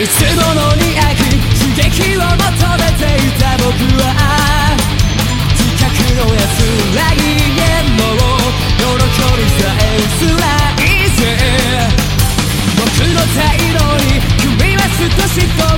いつものに飽き刺激を求めていた僕は。自覚の安らぎへの喜びさえ薄らいぜ。僕の態度に君は少しと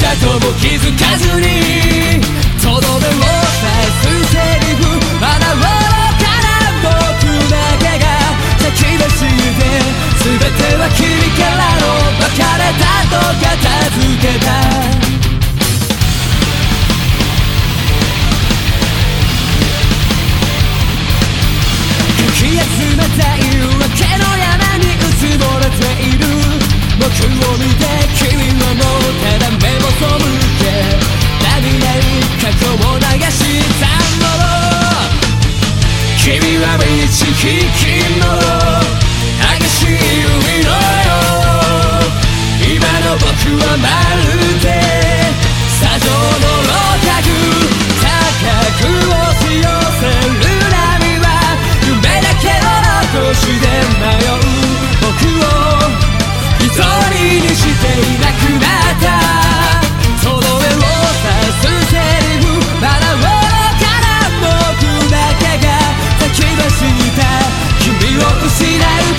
だとも気づかずにとどめを君は道引きの激しい海のよう。今の僕はまる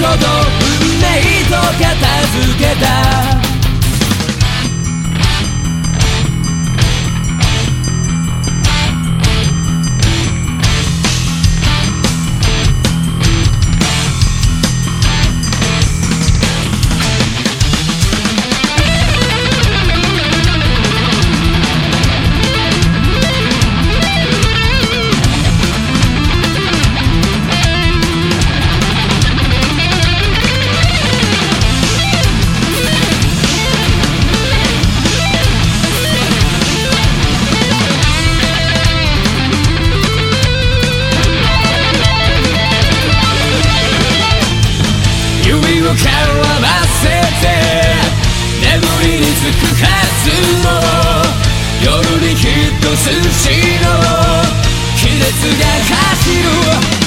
こと運命と片付けた。指を絡ませて眠りにつくはずの夜にきっと筋の亀裂が走る。